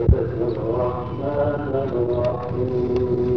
الرحمن الرحيم.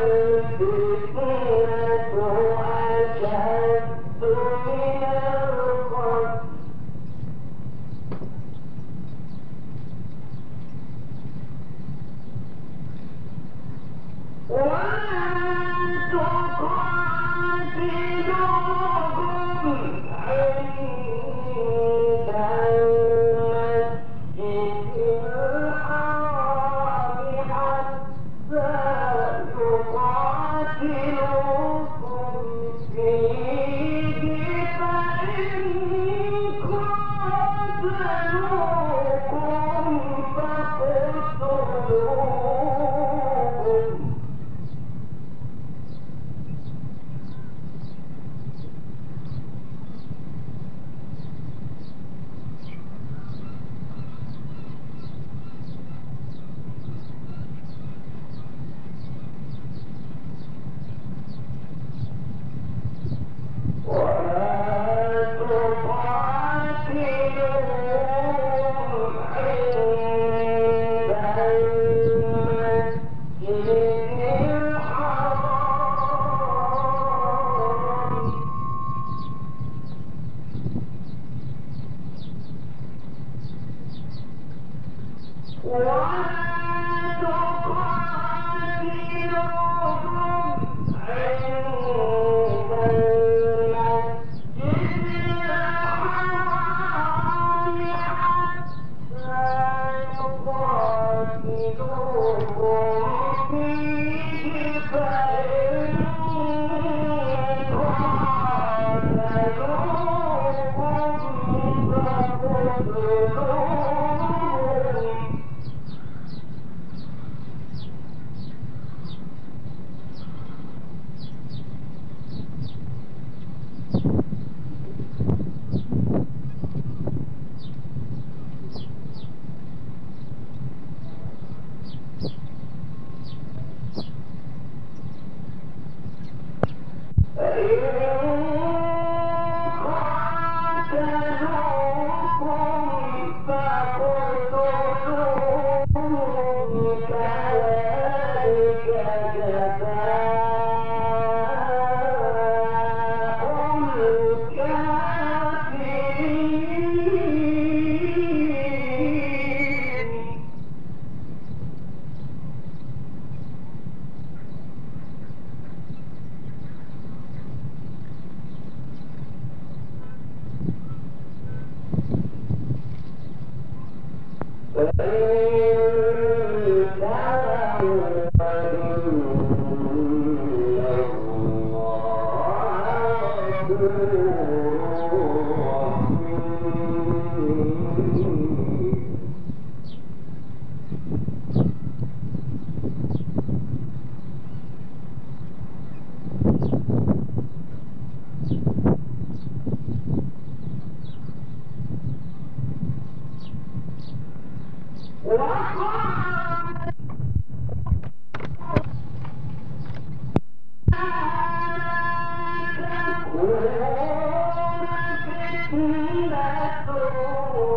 Thank you.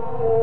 Oh,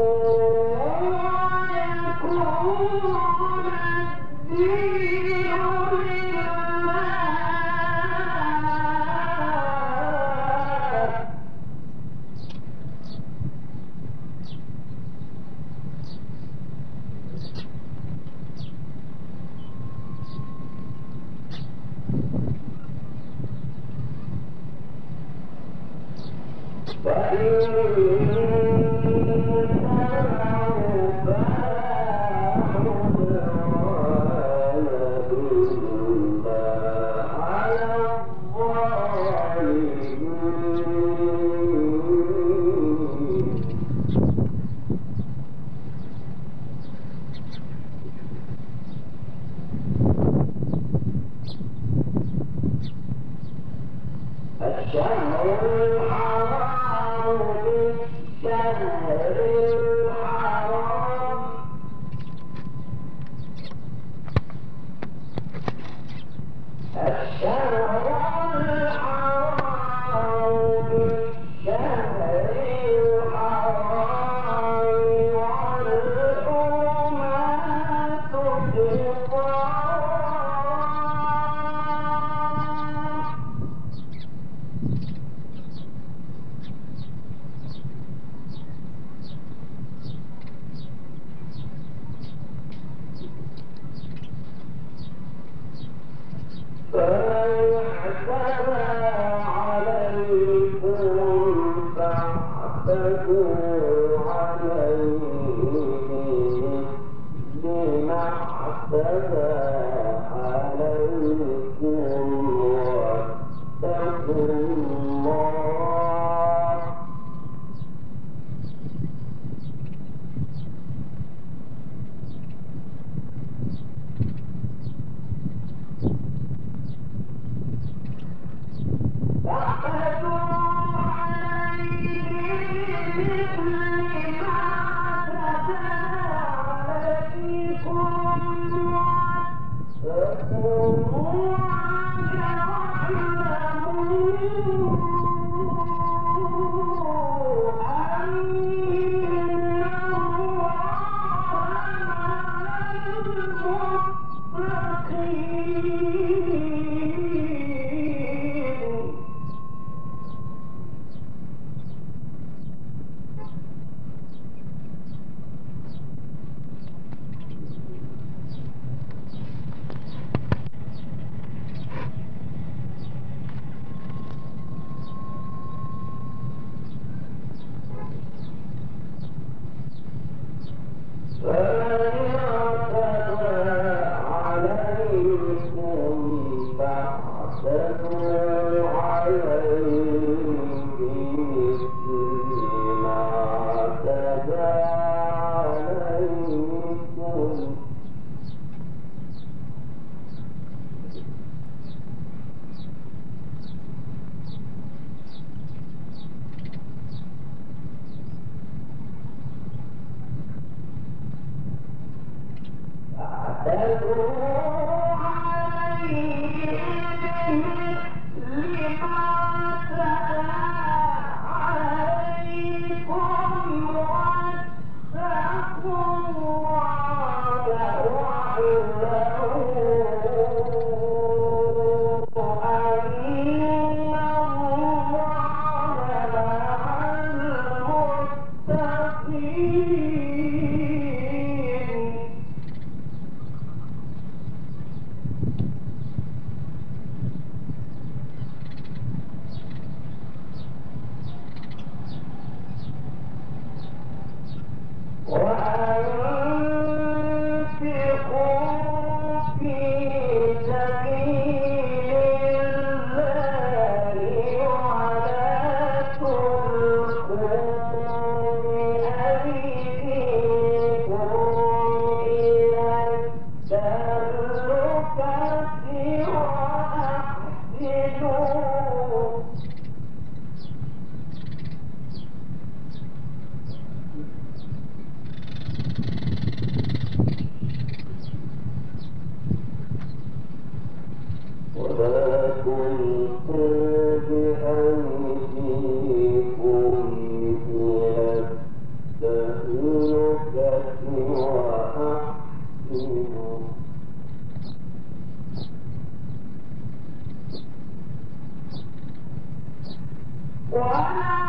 Wow!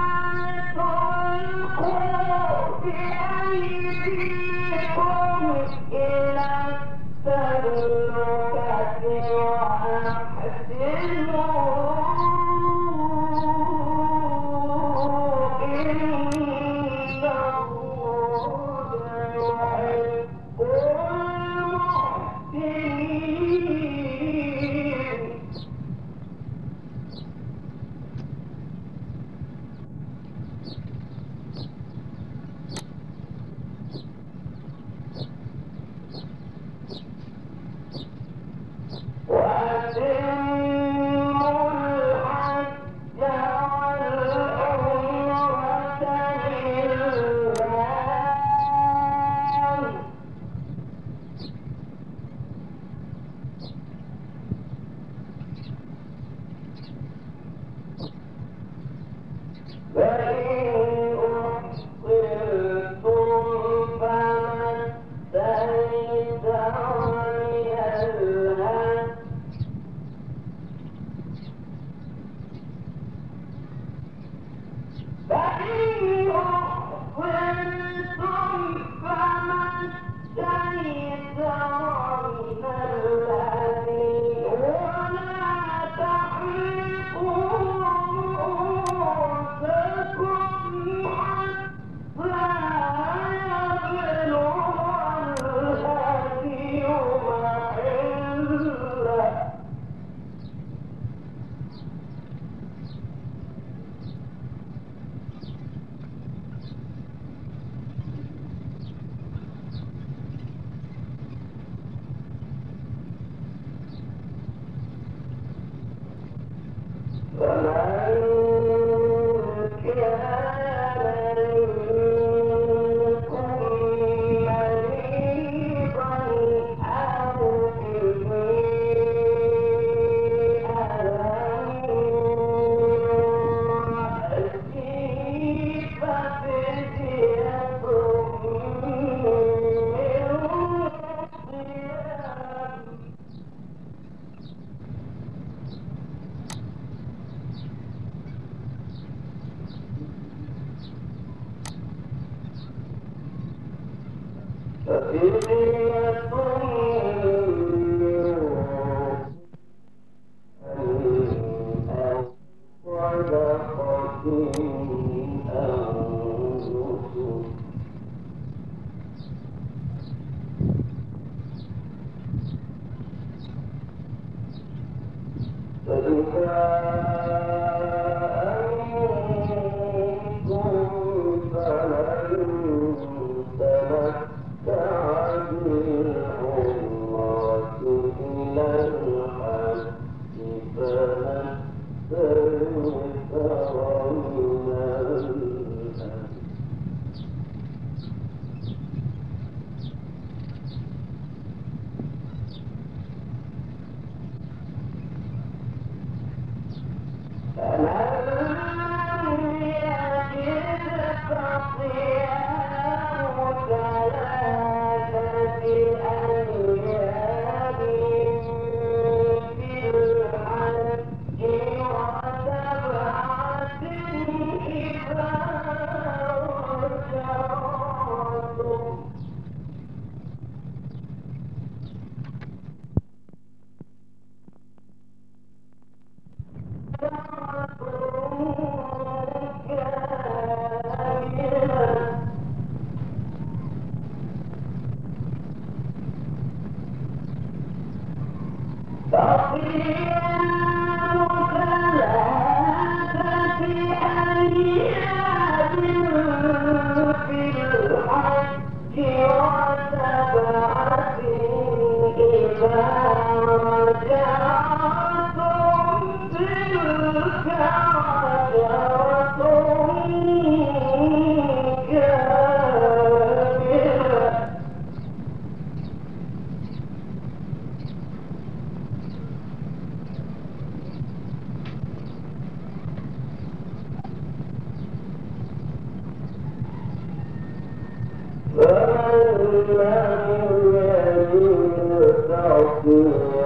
思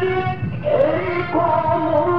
Come on.